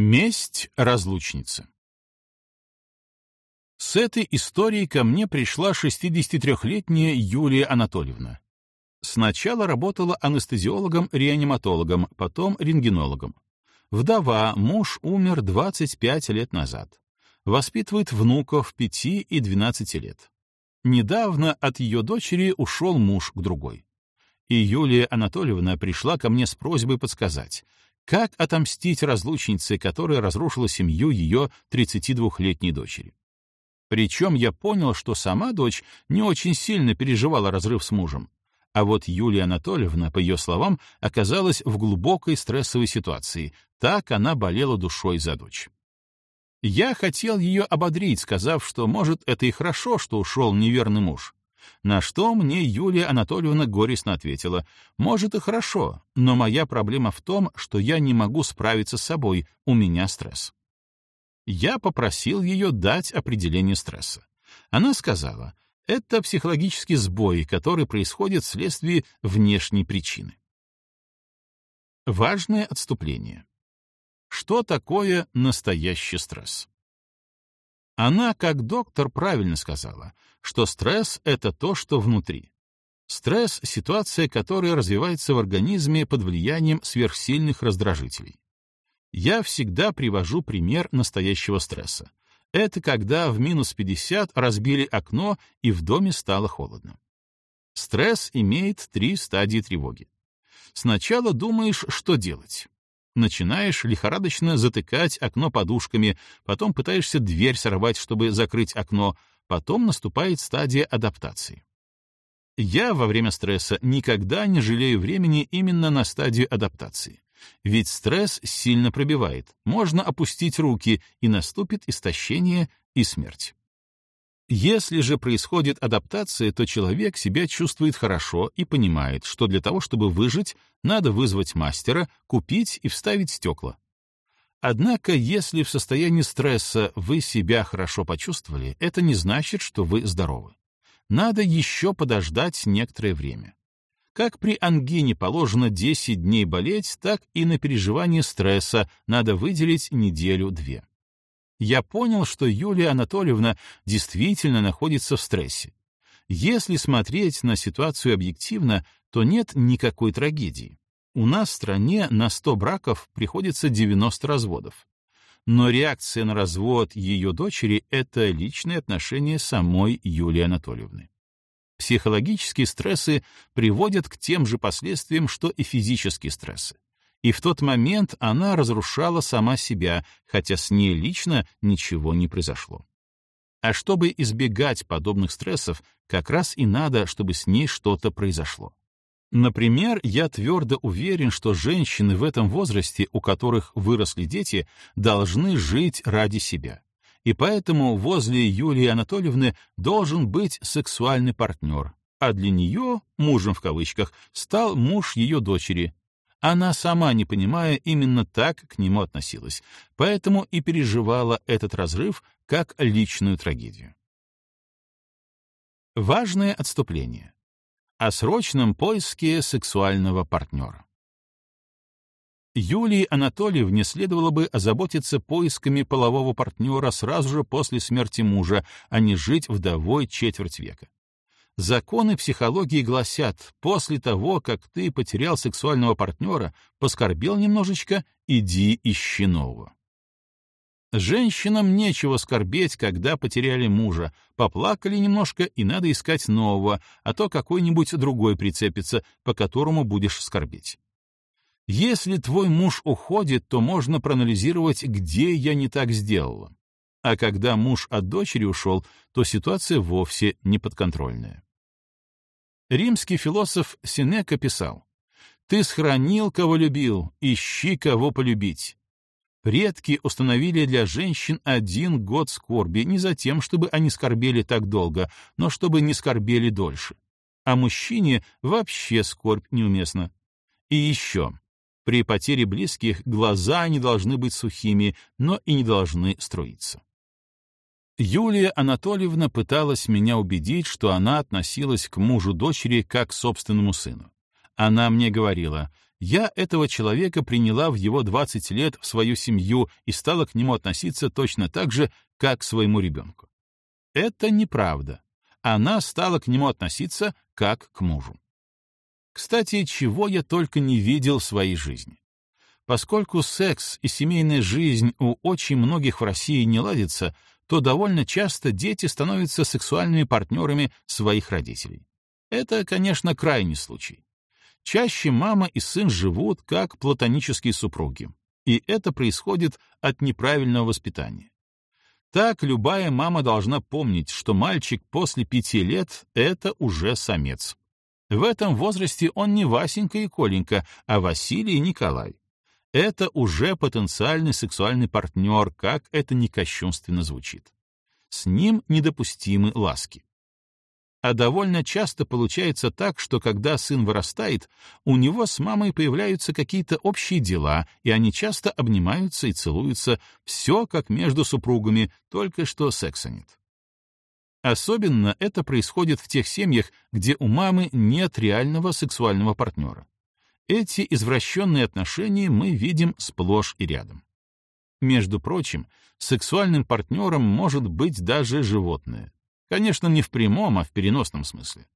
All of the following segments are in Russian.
Месть разлучницы С этой историей ко мне пришла 63-летняя Юлия Анатольевна. Сначала работала анестезиологом-реаниматологом, потом рентгенологом. Вдова, муж умер 25 лет назад. Воспитывает внуков 5 и 12 лет. Недавно от ее дочери ушел муж к другой. И Юлия Анатольевна пришла ко мне с просьбой подсказать, как отомстить разлучнице, которая разрушила семью ее 32-летней дочери? Причем я понял, что сама дочь не очень сильно переживала разрыв с мужем. А вот Юлия Анатольевна, по ее словам, оказалась в глубокой стрессовой ситуации. Так она болела душой за дочь. Я хотел ее ободрить, сказав, что, может, это и хорошо, что ушел неверный муж. На что мне Юлия Анатольевна горестно ответила, «Может и хорошо, но моя проблема в том, что я не могу справиться с собой, у меня стресс». Я попросил ее дать определение стресса. Она сказала, это психологический сбой, который происходит вследствие внешней причины. Важное отступление. Что такое настоящий стресс? Она, как доктор, правильно сказала, что стресс — это то, что внутри. Стресс — ситуация, которая развивается в организме под влиянием сверхсильных раздражителей. Я всегда привожу пример настоящего стресса. Это когда в минус 50 разбили окно и в доме стало холодно. Стресс имеет три стадии тревоги. Сначала думаешь, что делать начинаешь лихорадочно затыкать окно подушками, потом пытаешься дверь сорвать, чтобы закрыть окно, потом наступает стадия адаптации. Я во время стресса никогда не жалею времени именно на стадию адаптации. Ведь стресс сильно пробивает, можно опустить руки, и наступит истощение и смерть. Если же происходит адаптация, то человек себя чувствует хорошо и понимает, что для того, чтобы выжить, надо вызвать мастера, купить и вставить стекла. Однако, если в состоянии стресса вы себя хорошо почувствовали, это не значит, что вы здоровы. Надо еще подождать некоторое время. Как при ангине положено 10 дней болеть, так и на переживание стресса надо выделить неделю-две я понял, что Юлия Анатольевна действительно находится в стрессе. Если смотреть на ситуацию объективно, то нет никакой трагедии. У нас в стране на 100 браков приходится 90 разводов. Но реакция на развод ее дочери — это личные отношения самой Юлии Анатольевны. Психологические стрессы приводят к тем же последствиям, что и физические стрессы и в тот момент она разрушала сама себя, хотя с ней лично ничего не произошло. А чтобы избегать подобных стрессов, как раз и надо, чтобы с ней что-то произошло. Например, я твердо уверен, что женщины в этом возрасте, у которых выросли дети, должны жить ради себя. И поэтому возле Юлии Анатольевны должен быть сексуальный партнер, а для нее, мужем в кавычках, стал муж ее дочери, она сама, не понимая, именно так к нему относилась, поэтому и переживала этот разрыв как личную трагедию. Важное отступление. О срочном поиске сексуального партнера. Юлии Анатольевне следовало бы озаботиться поисками полового партнера сразу же после смерти мужа, а не жить вдовой четверть века. Законы психологии гласят, после того, как ты потерял сексуального партнера, поскорбел немножечко, иди ищи нового. Женщинам нечего скорбеть, когда потеряли мужа, поплакали немножко и надо искать нового, а то какой-нибудь другой прицепится, по которому будешь скорбеть. Если твой муж уходит, то можно проанализировать, где я не так сделала. А когда муж от дочери ушел, то ситуация вовсе не подконтрольная. Римский философ Синека писал, «Ты схоронил, кого любил, ищи, кого полюбить». Предки установили для женщин один год скорби не за тем, чтобы они скорбели так долго, но чтобы не скорбели дольше. А мужчине вообще скорбь неуместна. И еще. При потере близких глаза не должны быть сухими, но и не должны струиться. Юлия Анатольевна пыталась меня убедить, что она относилась к мужу дочери как к собственному сыну. Она мне говорила, Я этого человека приняла в его 20 лет в свою семью и стала к нему относиться точно так же, как к своему ребенку. Это неправда. Она стала к нему относиться как к мужу. Кстати, чего я только не видел в своей жизни. Поскольку секс и семейная жизнь у очень многих в России не ладятся, то довольно часто дети становятся сексуальными партнерами своих родителей. Это, конечно, крайний случай. Чаще мама и сын живут как платонические супруги, и это происходит от неправильного воспитания. Так любая мама должна помнить, что мальчик после пяти лет — это уже самец. В этом возрасте он не Васенька и Коленька, а Василий и Николай. Это уже потенциальный сексуальный партнер, как это не кощунственно звучит. С ним недопустимы ласки. А довольно часто получается так, что когда сын вырастает, у него с мамой появляются какие-то общие дела, и они часто обнимаются и целуются, все как между супругами, только что секса нет. Особенно это происходит в тех семьях, где у мамы нет реального сексуального партнера. Эти извращенные отношения мы видим сплошь и рядом. Между прочим, сексуальным партнером может быть даже животное. Конечно, не в прямом, а в переносном смысле.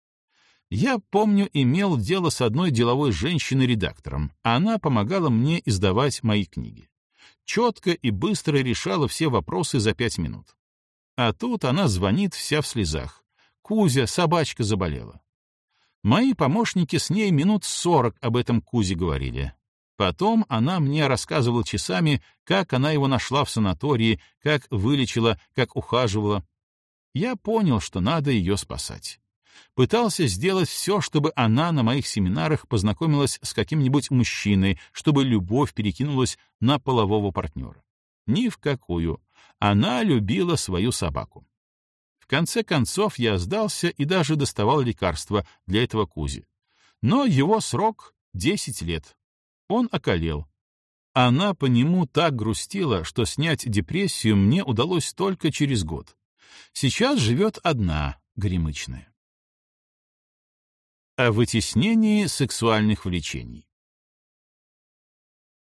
Я, помню, имел дело с одной деловой женщиной-редактором. Она помогала мне издавать мои книги. Четко и быстро решала все вопросы за пять минут. А тут она звонит вся в слезах. Кузя, собачка заболела. Мои помощники с ней минут сорок об этом Кузе говорили. Потом она мне рассказывала часами, как она его нашла в санатории, как вылечила, как ухаживала. Я понял, что надо ее спасать. Пытался сделать все, чтобы она на моих семинарах познакомилась с каким-нибудь мужчиной, чтобы любовь перекинулась на полового партнера. Ни в какую. Она любила свою собаку конце концов я сдался и даже доставал лекарства для этого Кузи. Но его срок — 10 лет. Он околел. Она по нему так грустила, что снять депрессию мне удалось только через год. Сейчас живет одна, гремычная. О вытеснении сексуальных влечений.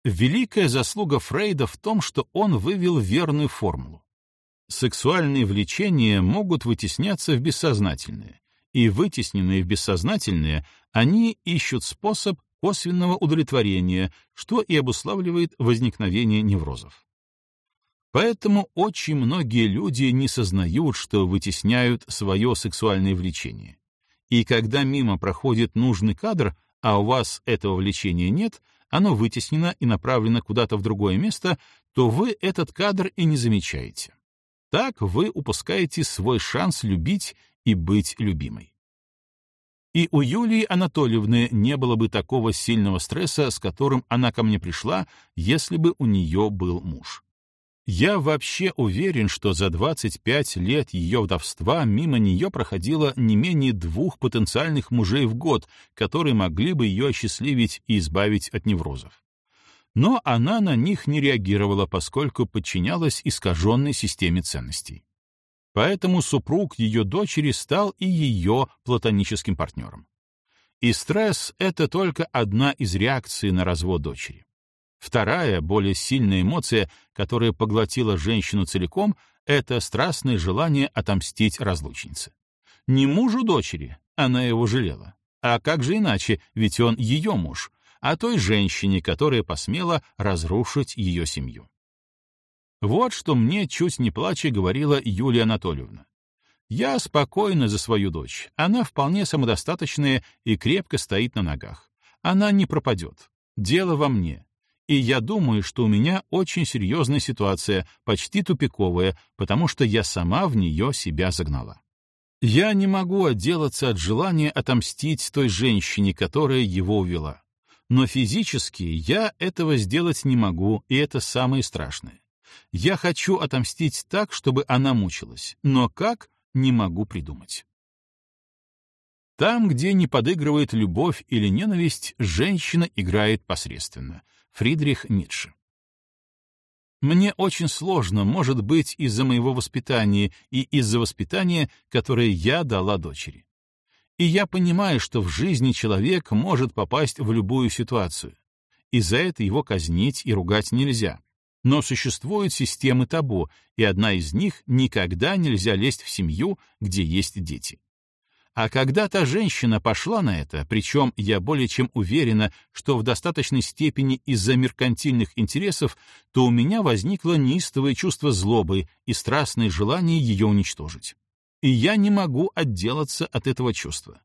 Великая заслуга Фрейда в том, что он вывел верную формулу. Сексуальные влечения могут вытесняться в бессознательное, и вытесненные в бессознательное, они ищут способ косвенного удовлетворения, что и обуславливает возникновение неврозов. Поэтому очень многие люди не сознают, что вытесняют свое сексуальное влечение. И когда мимо проходит нужный кадр, а у вас этого влечения нет, оно вытеснено и направлено куда-то в другое место, то вы этот кадр и не замечаете. Так вы упускаете свой шанс любить и быть любимой. И у Юлии Анатольевны не было бы такого сильного стресса, с которым она ко мне пришла, если бы у нее был муж. Я вообще уверен, что за 25 лет ее вдовства мимо нее проходило не менее двух потенциальных мужей в год, которые могли бы ее осчастливить и избавить от неврозов но она на них не реагировала, поскольку подчинялась искаженной системе ценностей. Поэтому супруг ее дочери стал и ее платоническим партнером. И стресс — это только одна из реакций на развод дочери. Вторая, более сильная эмоция, которая поглотила женщину целиком, это страстное желание отомстить разлучнице. Не мужу дочери, она его жалела. А как же иначе, ведь он ее муж, а той женщине, которая посмела разрушить ее семью. Вот что мне, чуть не плача, говорила Юлия Анатольевна. Я спокойна за свою дочь. Она вполне самодостаточная и крепко стоит на ногах. Она не пропадет. Дело во мне. И я думаю, что у меня очень серьезная ситуация, почти тупиковая, потому что я сама в нее себя загнала. Я не могу отделаться от желания отомстить той женщине, которая его увела. Но физически я этого сделать не могу, и это самое страшное. Я хочу отомстить так, чтобы она мучилась, но как — не могу придумать. Там, где не подыгрывает любовь или ненависть, женщина играет посредственно. Фридрих Ницше. Мне очень сложно, может быть, из-за моего воспитания и из-за воспитания, которое я дала дочери. И я понимаю, что в жизни человек может попасть в любую ситуацию. и за это его казнить и ругать нельзя. Но существуют системы табу, и одна из них — никогда нельзя лезть в семью, где есть дети. А когда та женщина пошла на это, причем я более чем уверена, что в достаточной степени из-за меркантильных интересов, то у меня возникло неистовое чувство злобы и страстное желание ее уничтожить. И я не могу отделаться от этого чувства.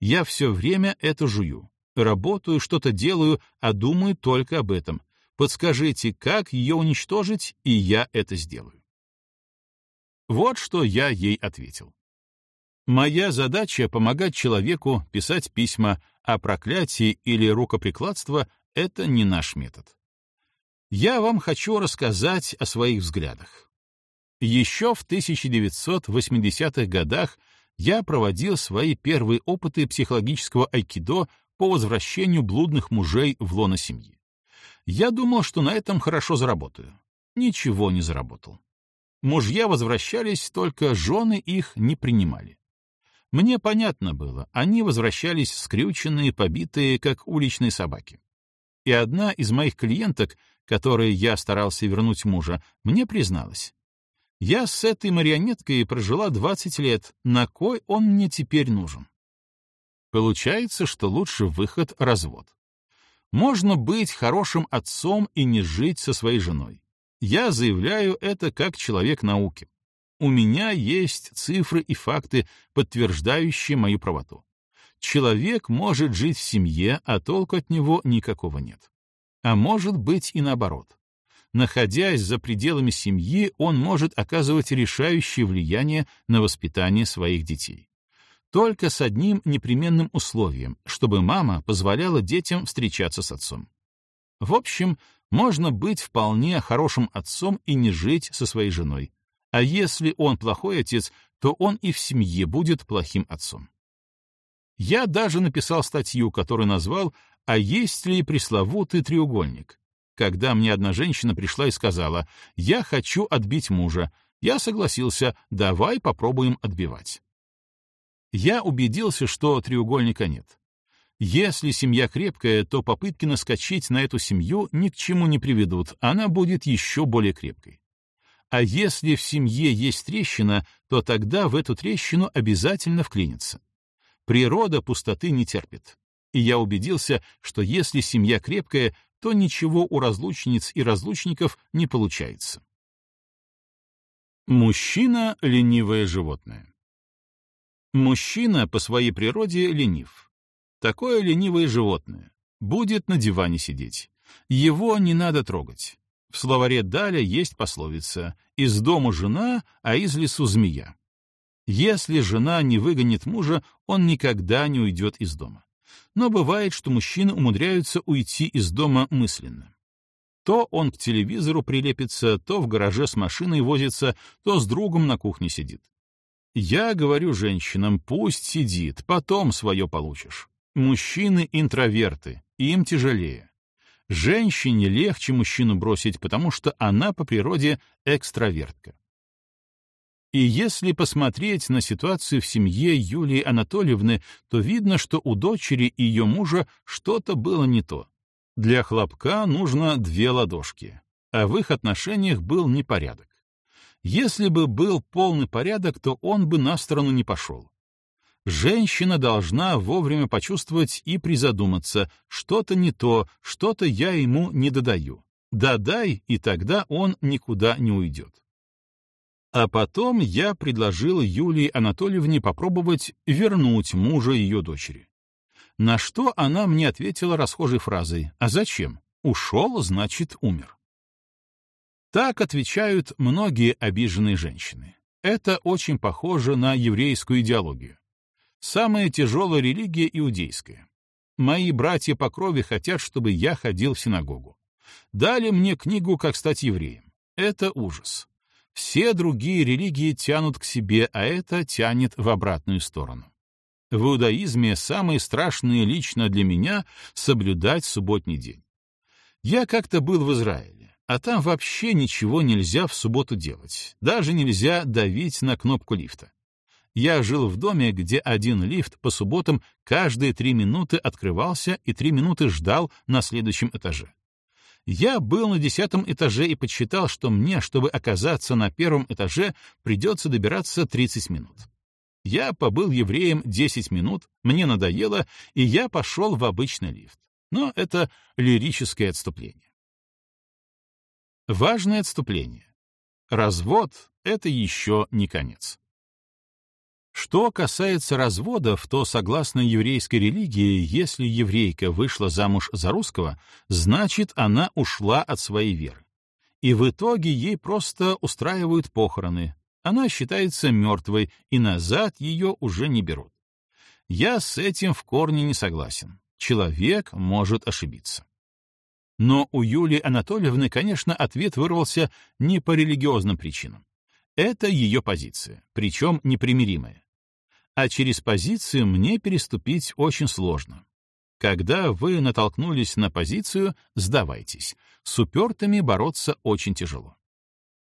Я все время это жую. Работаю, что-то делаю, а думаю только об этом. Подскажите, как ее уничтожить, и я это сделаю. Вот что я ей ответил. Моя задача — помогать человеку писать письма, а проклятие или рукоприкладство — это не наш метод. Я вам хочу рассказать о своих взглядах. Еще в 1980-х годах я проводил свои первые опыты психологического айкидо по возвращению блудных мужей в лоно семьи. Я думал, что на этом хорошо заработаю. Ничего не заработал. Мужья возвращались, только жены их не принимали. Мне понятно было, они возвращались скрюченные, побитые, как уличные собаки. И одна из моих клиенток, которой я старался вернуть мужа, мне призналась. Я с этой марионеткой прожила 20 лет, на кой он мне теперь нужен? Получается, что лучше выход — развод. Можно быть хорошим отцом и не жить со своей женой. Я заявляю это как человек науки. У меня есть цифры и факты, подтверждающие мою правоту. Человек может жить в семье, а толку от него никакого нет. А может быть и наоборот. Находясь за пределами семьи, он может оказывать решающее влияние на воспитание своих детей. Только с одним непременным условием, чтобы мама позволяла детям встречаться с отцом. В общем, можно быть вполне хорошим отцом и не жить со своей женой, а если он плохой отец, то он и в семье будет плохим отцом. Я даже написал статью, которую назвал «А есть ли пресловутый треугольник?», когда мне одна женщина пришла и сказала «Я хочу отбить мужа». Я согласился, давай попробуем отбивать. Я убедился, что треугольника нет. Если семья крепкая, то попытки наскочить на эту семью ни к чему не приведут, она будет еще более крепкой. А если в семье есть трещина, то тогда в эту трещину обязательно вклинится. Природа пустоты не терпит. И я убедился, что если семья крепкая, то ничего у разлучниц и разлучников не получается. Мужчина — ленивое животное. Мужчина по своей природе ленив. Такое ленивое животное. Будет на диване сидеть. Его не надо трогать. В словаре Даля есть пословица «из дому жена, а из лесу змея». Если жена не выгонит мужа, он никогда не уйдет из дома. Но бывает, что мужчины умудряются уйти из дома мысленно. То он к телевизору прилепится, то в гараже с машиной возится, то с другом на кухне сидит. Я говорю женщинам, пусть сидит, потом свое получишь. Мужчины — интроверты, им тяжелее. Женщине легче мужчину бросить, потому что она по природе экстравертка. И если посмотреть на ситуацию в семье Юлии Анатольевны, то видно, что у дочери и ее мужа что-то было не то. Для хлопка нужно две ладошки, а в их отношениях был непорядок. Если бы был полный порядок, то он бы на сторону не пошел. Женщина должна вовремя почувствовать и призадуматься, что-то не то, что-то я ему не додаю. Додай, и тогда он никуда не уйдет. А потом я предложил Юлии Анатольевне попробовать вернуть мужа ее дочери. На что она мне ответила расхожей фразой «А зачем? Ушел, значит, умер». Так отвечают многие обиженные женщины. Это очень похоже на еврейскую идеологию. Самая тяжелая религия — иудейская. Мои братья по крови хотят, чтобы я ходил в синагогу. Дали мне книгу «Как стать евреем». Это ужас. Все другие религии тянут к себе, а это тянет в обратную сторону. В иудаизме самое страшное лично для меня — соблюдать субботний день. Я как-то был в Израиле, а там вообще ничего нельзя в субботу делать, даже нельзя давить на кнопку лифта. Я жил в доме, где один лифт по субботам каждые три минуты открывался и три минуты ждал на следующем этаже. Я был на десятом этаже и подсчитал, что мне, чтобы оказаться на первом этаже, придется добираться 30 минут. Я побыл евреем 10 минут, мне надоело, и я пошел в обычный лифт. Но это лирическое отступление. Важное отступление. Развод — это еще не конец. Что касается разводов, то, согласно еврейской религии, если еврейка вышла замуж за русского, значит, она ушла от своей веры. И в итоге ей просто устраивают похороны. Она считается мертвой, и назад ее уже не берут. Я с этим в корне не согласен. Человек может ошибиться. Но у Юлии Анатольевны, конечно, ответ вырвался не по религиозным причинам. Это ее позиция, причем непримиримая а через позицию мне переступить очень сложно. Когда вы натолкнулись на позицию, сдавайтесь. С упертыми бороться очень тяжело.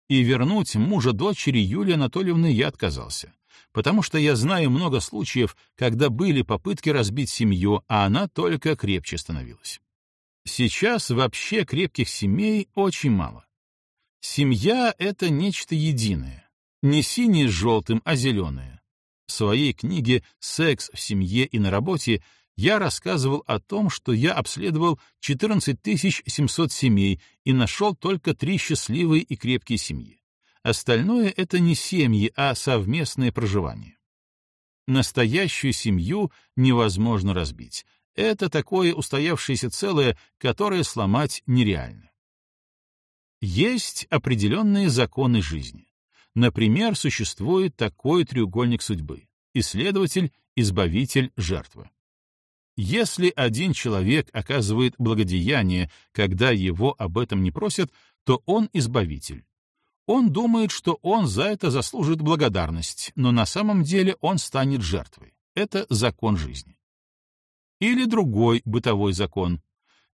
И вернуть мужа дочери Юлии Анатольевны я отказался, потому что я знаю много случаев, когда были попытки разбить семью, а она только крепче становилась. Сейчас вообще крепких семей очень мало. Семья — это нечто единое. Не синее с желтым, а зеленое. В своей книге «Секс в семье и на работе» я рассказывал о том, что я обследовал 14 700 семей и нашел только три счастливые и крепкие семьи. Остальное — это не семьи, а совместное проживание. Настоящую семью невозможно разбить. Это такое устоявшееся целое, которое сломать нереально. Есть определенные законы жизни. Например, существует такой треугольник судьбы — исследователь, избавитель, жертва. Если один человек оказывает благодеяние, когда его об этом не просят, то он избавитель. Он думает, что он за это заслужит благодарность, но на самом деле он станет жертвой. Это закон жизни. Или другой бытовой закон.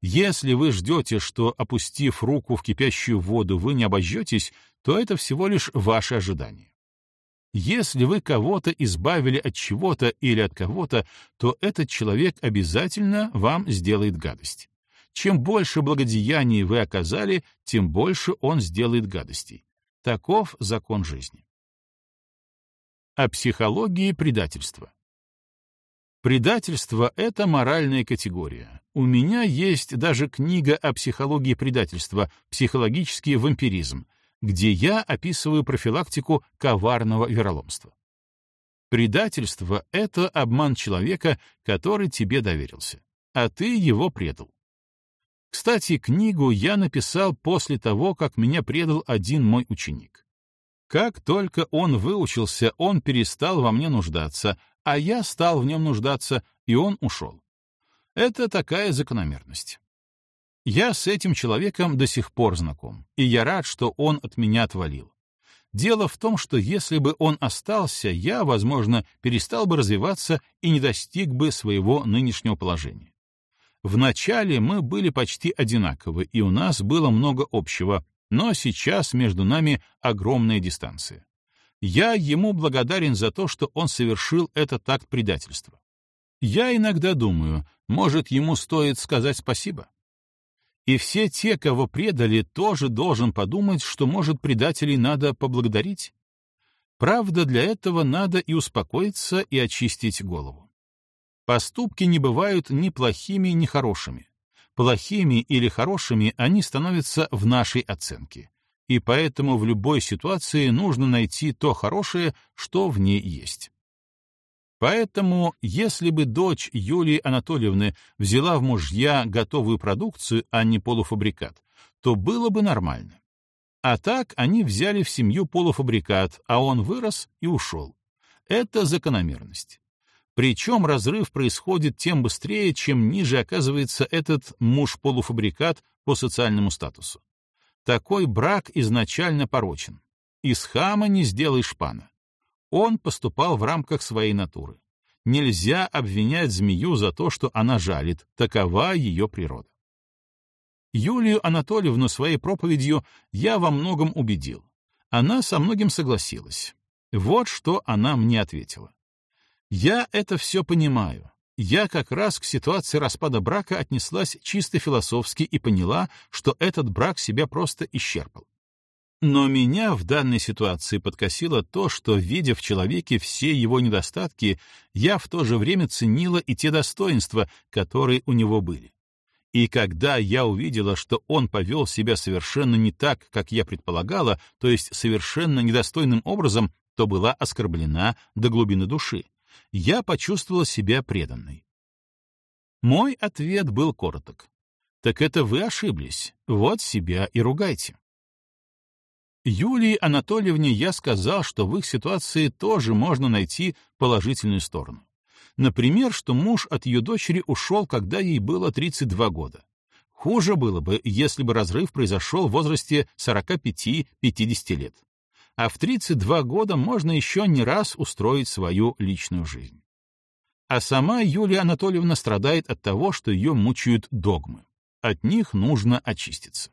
Если вы ждете, что, опустив руку в кипящую воду, вы не обожжетесь, то это всего лишь ваше ожидание. Если вы кого-то избавили от чего-то или от кого-то, то этот человек обязательно вам сделает гадость. Чем больше благодеяний вы оказали, тем больше он сделает гадостей. Таков закон жизни. О психологии предательства. Предательство — это моральная категория. У меня есть даже книга о психологии предательства «Психологический вампиризм», где я описываю профилактику коварного вероломства. Предательство — это обман человека, который тебе доверился, а ты его предал. Кстати, книгу я написал после того, как меня предал один мой ученик. Как только он выучился, он перестал во мне нуждаться, а я стал в нем нуждаться, и он ушел. Это такая закономерность. Я с этим человеком до сих пор знаком, и я рад, что он от меня отвалил. Дело в том, что если бы он остался, я, возможно, перестал бы развиваться и не достиг бы своего нынешнего положения. Вначале мы были почти одинаковы, и у нас было много общего, но сейчас между нами огромная дистанция. Я ему благодарен за то, что он совершил этот акт предательства. Я иногда думаю, может, ему стоит сказать спасибо? И все те, кого предали, тоже должен подумать, что, может, предателей надо поблагодарить. Правда, для этого надо и успокоиться, и очистить голову. Поступки не бывают ни плохими, ни хорошими. Плохими или хорошими они становятся в нашей оценке. И поэтому в любой ситуации нужно найти то хорошее, что в ней есть. Поэтому, если бы дочь Юлии Анатольевны взяла в мужья готовую продукцию, а не полуфабрикат, то было бы нормально. А так они взяли в семью полуфабрикат, а он вырос и ушел. Это закономерность. Причем разрыв происходит тем быстрее, чем ниже оказывается этот муж-полуфабрикат по социальному статусу. Такой брак изначально порочен. Из хама не сделаешь пана. Он поступал в рамках своей натуры. Нельзя обвинять змею за то, что она жалит, такова ее природа. Юлию Анатольевну своей проповедью я во многом убедил. Она со многим согласилась. Вот что она мне ответила. «Я это все понимаю. Я как раз к ситуации распада брака отнеслась чисто философски и поняла, что этот брак себя просто исчерпал. Но меня в данной ситуации подкосило то, что, видя в человеке все его недостатки, я в то же время ценила и те достоинства, которые у него были. И когда я увидела, что он повел себя совершенно не так, как я предполагала, то есть совершенно недостойным образом, то была оскорблена до глубины души. Я почувствовала себя преданной. Мой ответ был короток. «Так это вы ошиблись. Вот себя и ругайте». Юлии Анатольевне я сказал, что в их ситуации тоже можно найти положительную сторону. Например, что муж от ее дочери ушел, когда ей было 32 года. Хуже было бы, если бы разрыв произошел в возрасте 45-50 лет. А в 32 года можно еще не раз устроить свою личную жизнь. А сама Юлия Анатольевна страдает от того, что ее мучают догмы. От них нужно очиститься.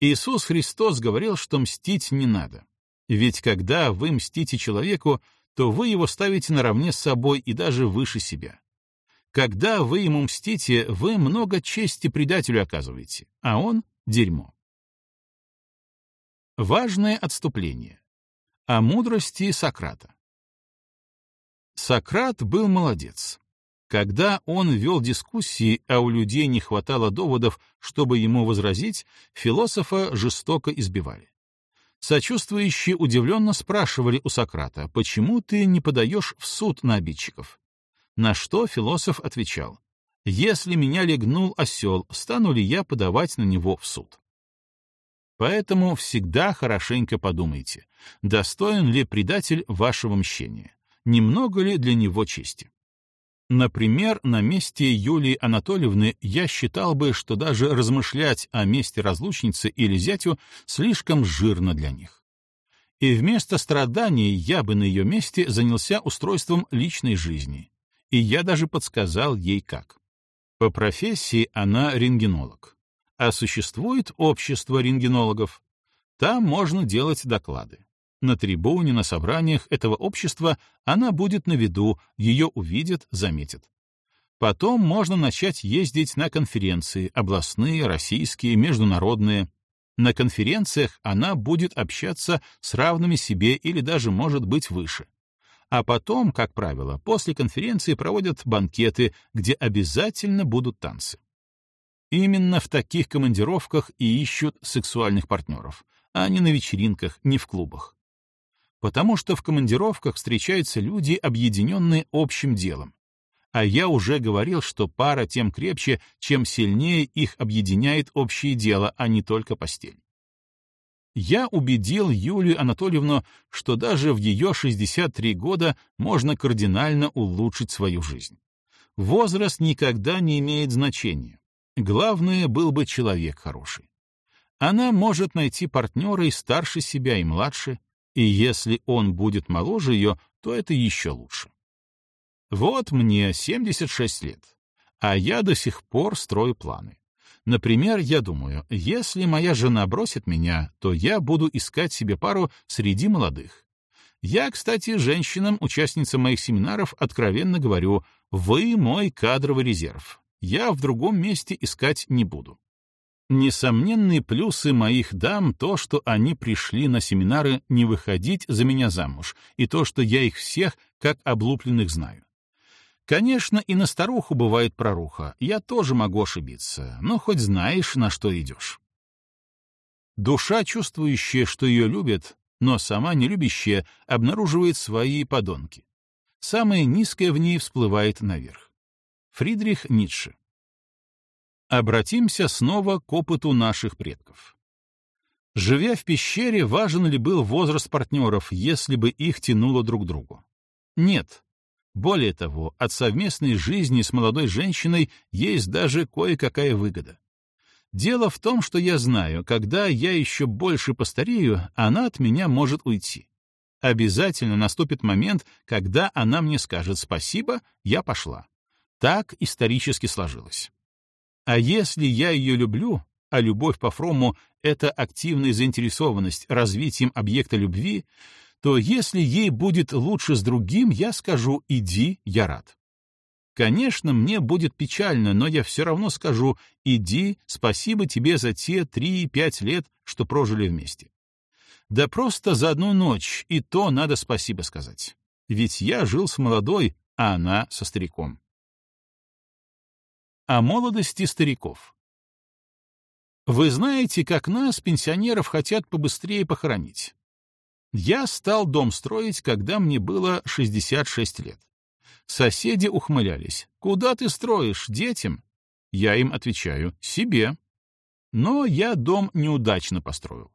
Иисус Христос говорил, что мстить не надо. Ведь когда вы мстите человеку, то вы его ставите наравне с собой и даже выше себя. Когда вы ему мстите, вы много чести предателю оказываете, а он — дерьмо. Важное отступление. О мудрости Сократа. Сократ был молодец. Когда он вел дискуссии, а у людей не хватало доводов, чтобы ему возразить, философа жестоко избивали. Сочувствующие удивленно спрашивали у Сократа, почему ты не подаешь в суд на обидчиков? На что философ отвечал, если меня легнул осел, стану ли я подавать на него в суд? Поэтому всегда хорошенько подумайте, достоин ли предатель вашего мщения, немного ли для него чести. Например, на месте Юлии Анатольевны я считал бы, что даже размышлять о месте разлучницы или зятю слишком жирно для них. И вместо страданий я бы на ее месте занялся устройством личной жизни. И я даже подсказал ей как. По профессии она рентгенолог. А существует общество рентгенологов. Там можно делать доклады. На трибуне, на собраниях этого общества она будет на виду, ее увидят, заметят. Потом можно начать ездить на конференции, областные, российские, международные. На конференциях она будет общаться с равными себе или даже, может быть, выше. А потом, как правило, после конференции проводят банкеты, где обязательно будут танцы. Именно в таких командировках и ищут сексуальных партнеров, а не на вечеринках, не в клубах потому что в командировках встречаются люди, объединенные общим делом. А я уже говорил, что пара тем крепче, чем сильнее их объединяет общее дело, а не только постель. Я убедил Юлию Анатольевну, что даже в ее 63 года можно кардинально улучшить свою жизнь. Возраст никогда не имеет значения. Главное, был бы человек хороший. Она может найти партнера и старше себя, и младше, и если он будет моложе ее, то это еще лучше. Вот мне 76 лет, а я до сих пор строю планы. Например, я думаю, если моя жена бросит меня, то я буду искать себе пару среди молодых. Я, кстати, женщинам, участницам моих семинаров, откровенно говорю, вы мой кадровый резерв. Я в другом месте искать не буду. Несомненные плюсы моих дам — то, что они пришли на семинары не выходить за меня замуж, и то, что я их всех, как облупленных, знаю. Конечно, и на старуху бывает проруха, я тоже могу ошибиться, но хоть знаешь, на что идешь. Душа, чувствующая, что ее любят, но сама не любящая, обнаруживает свои подонки. Самое низкое в ней всплывает наверх. Фридрих Ницше Обратимся снова к опыту наших предков. Живя в пещере, важен ли был возраст партнеров, если бы их тянуло друг к другу? Нет. Более того, от совместной жизни с молодой женщиной есть даже кое-какая выгода. Дело в том, что я знаю, когда я еще больше постарею, она от меня может уйти. Обязательно наступит момент, когда она мне скажет «спасибо, я пошла». Так исторически сложилось. А если я ее люблю, а любовь по Фрому — это активная заинтересованность развитием объекта любви, то если ей будет лучше с другим, я скажу «иди, я рад». Конечно, мне будет печально, но я все равно скажу «иди, спасибо тебе за те три-пять лет, что прожили вместе». Да просто за одну ночь, и то надо спасибо сказать. Ведь я жил с молодой, а она со стариком. О молодости стариков. Вы знаете, как нас, пенсионеров, хотят побыстрее похоронить. Я стал дом строить, когда мне было 66 лет. Соседи ухмылялись. «Куда ты строишь? Детям?» Я им отвечаю. «Себе». Но я дом неудачно построил.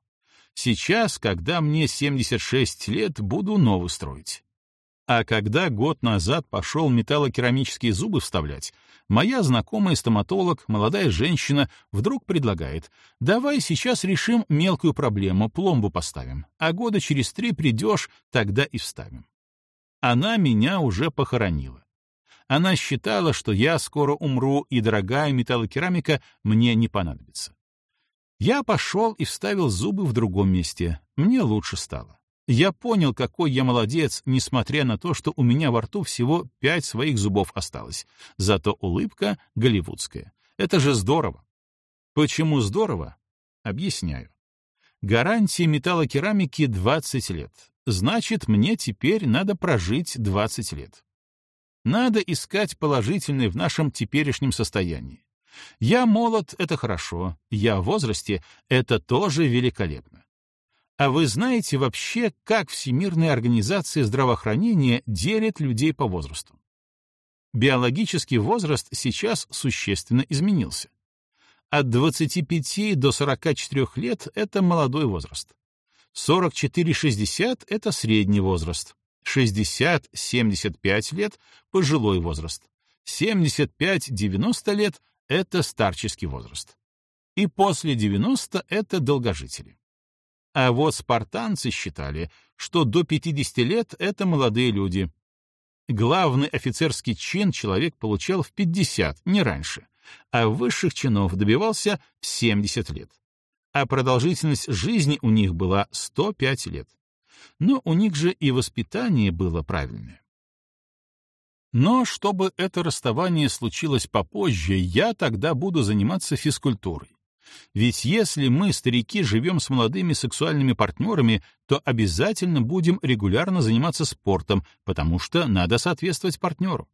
Сейчас, когда мне 76 лет, буду новый строить. А когда год назад пошел металлокерамические зубы вставлять, моя знакомая стоматолог, молодая женщина, вдруг предлагает, давай сейчас решим мелкую проблему, пломбу поставим, а года через три придешь, тогда и вставим. Она меня уже похоронила. Она считала, что я скоро умру, и дорогая металлокерамика мне не понадобится. Я пошел и вставил зубы в другом месте. Мне лучше стало. Я понял, какой я молодец, несмотря на то, что у меня во рту всего пять своих зубов осталось. Зато улыбка голливудская. Это же здорово. Почему здорово? Объясняю. Гарантия металлокерамики 20 лет. Значит, мне теперь надо прожить 20 лет. Надо искать положительное в нашем теперешнем состоянии. Я молод — это хорошо, я в возрасте — это тоже великолепно. А вы знаете вообще, как Всемирная организация здравоохранения делит людей по возрасту? Биологический возраст сейчас существенно изменился. От 25 до 44 лет — это молодой возраст. 44-60 — это средний возраст. 60-75 лет — пожилой возраст. 75-90 лет это старческий возраст. И после 90 — это долгожители. А вот спартанцы считали, что до 50 лет — это молодые люди. Главный офицерский чин человек получал в 50, не раньше, а высших чинов добивался в 70 лет. А продолжительность жизни у них была 105 лет. Но у них же и воспитание было правильное. Но чтобы это расставание случилось попозже, я тогда буду заниматься физкультурой. Ведь если мы, старики, живем с молодыми сексуальными партнерами, то обязательно будем регулярно заниматься спортом, потому что надо соответствовать партнеру.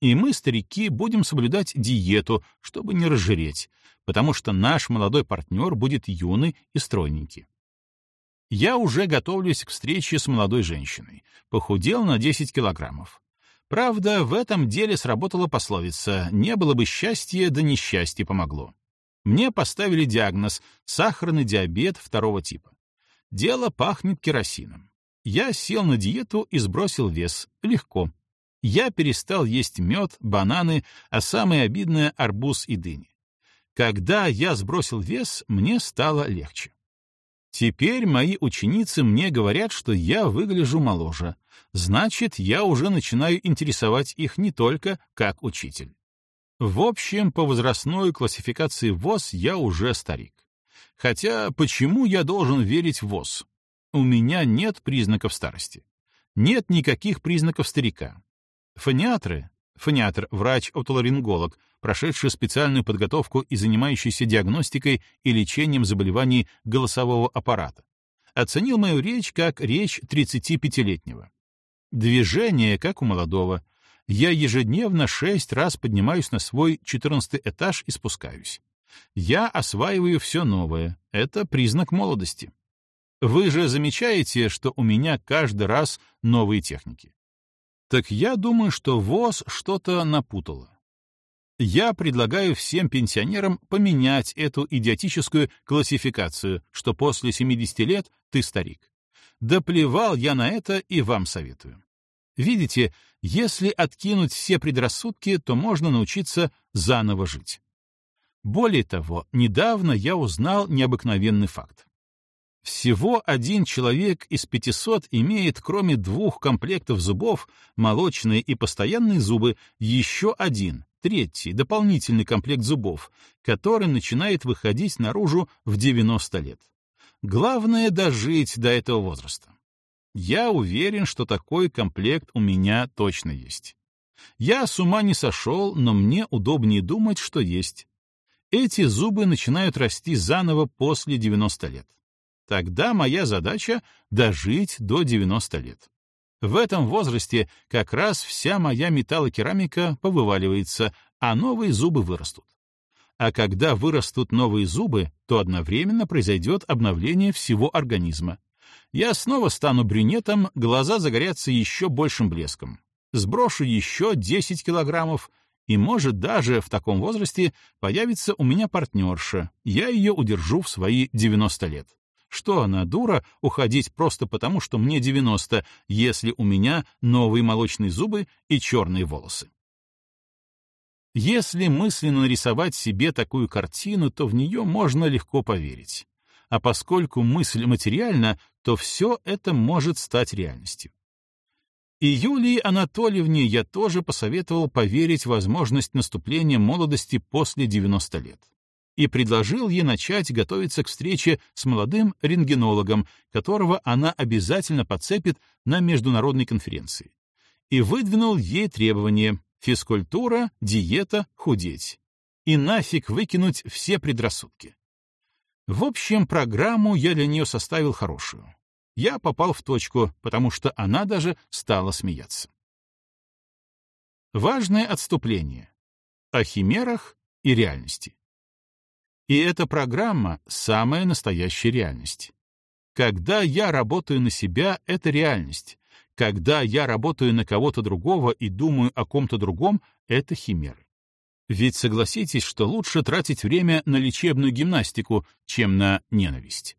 И мы, старики, будем соблюдать диету, чтобы не разжиреть, потому что наш молодой партнер будет юный и стройненький. Я уже готовлюсь к встрече с молодой женщиной. Похудел на 10 килограммов. Правда, в этом деле сработала пословица «не было бы счастья, да несчастье помогло». Мне поставили диагноз «сахарный диабет второго типа». Дело пахнет керосином. Я сел на диету и сбросил вес. Легко. Я перестал есть мед, бананы, а самое обидное — арбуз и дыни. Когда я сбросил вес, мне стало легче. Теперь мои ученицы мне говорят, что я выгляжу моложе. Значит, я уже начинаю интересовать их не только как учитель. В общем, по возрастной классификации ВОЗ я уже старик. Хотя почему я должен верить в ВОЗ? У меня нет признаков старости. Нет никаких признаков старика. Фониатры, фониатр — врач-отоларинголог, прошедший специальную подготовку и занимающийся диагностикой и лечением заболеваний голосового аппарата, оценил мою речь как речь 35-летнего. Движение, как у молодого. Я ежедневно шесть раз поднимаюсь на свой 14 этаж и спускаюсь. Я осваиваю все новое. Это признак молодости. Вы же замечаете, что у меня каждый раз новые техники. Так я думаю, что ВОЗ что-то напутало. Я предлагаю всем пенсионерам поменять эту идиотическую классификацию, что после 70 лет ты старик. Да плевал я на это и вам советую. Видите, если откинуть все предрассудки, то можно научиться заново жить. Более того, недавно я узнал необыкновенный факт. Всего один человек из 500 имеет, кроме двух комплектов зубов, молочные и постоянные зубы, еще один, третий, дополнительный комплект зубов, который начинает выходить наружу в 90 лет. Главное — дожить до этого возраста. Я уверен, что такой комплект у меня точно есть. Я с ума не сошел, но мне удобнее думать, что есть. Эти зубы начинают расти заново после 90 лет. Тогда моя задача — дожить до 90 лет. В этом возрасте как раз вся моя металлокерамика повываливается, а новые зубы вырастут. А когда вырастут новые зубы, то одновременно произойдет обновление всего организма. Я снова стану брюнетом, глаза загорятся еще большим блеском. Сброшу еще 10 килограммов, и, может, даже в таком возрасте появится у меня партнерша, я ее удержу в свои 90 лет. Что она, дура, уходить просто потому, что мне 90, если у меня новые молочные зубы и черные волосы? Если мысленно нарисовать себе такую картину, то в нее можно легко поверить. А поскольку мысль материальна, то все это может стать реальностью. И Юлии Анатольевне я тоже посоветовал поверить в возможность наступления молодости после 90 лет и предложил ей начать готовиться к встрече с молодым рентгенологом, которого она обязательно подцепит на международной конференции. И выдвинул ей требования физкультура, диета, худеть. И нафиг выкинуть все предрассудки. В общем, программу я для нее составил хорошую. Я попал в точку, потому что она даже стала смеяться. Важное отступление. О химерах и реальности. И эта программа — самая настоящая реальность. Когда я работаю на себя, это реальность. Когда я работаю на кого-то другого и думаю о ком-то другом, это химеры. Ведь согласитесь, что лучше тратить время на лечебную гимнастику, чем на ненависть.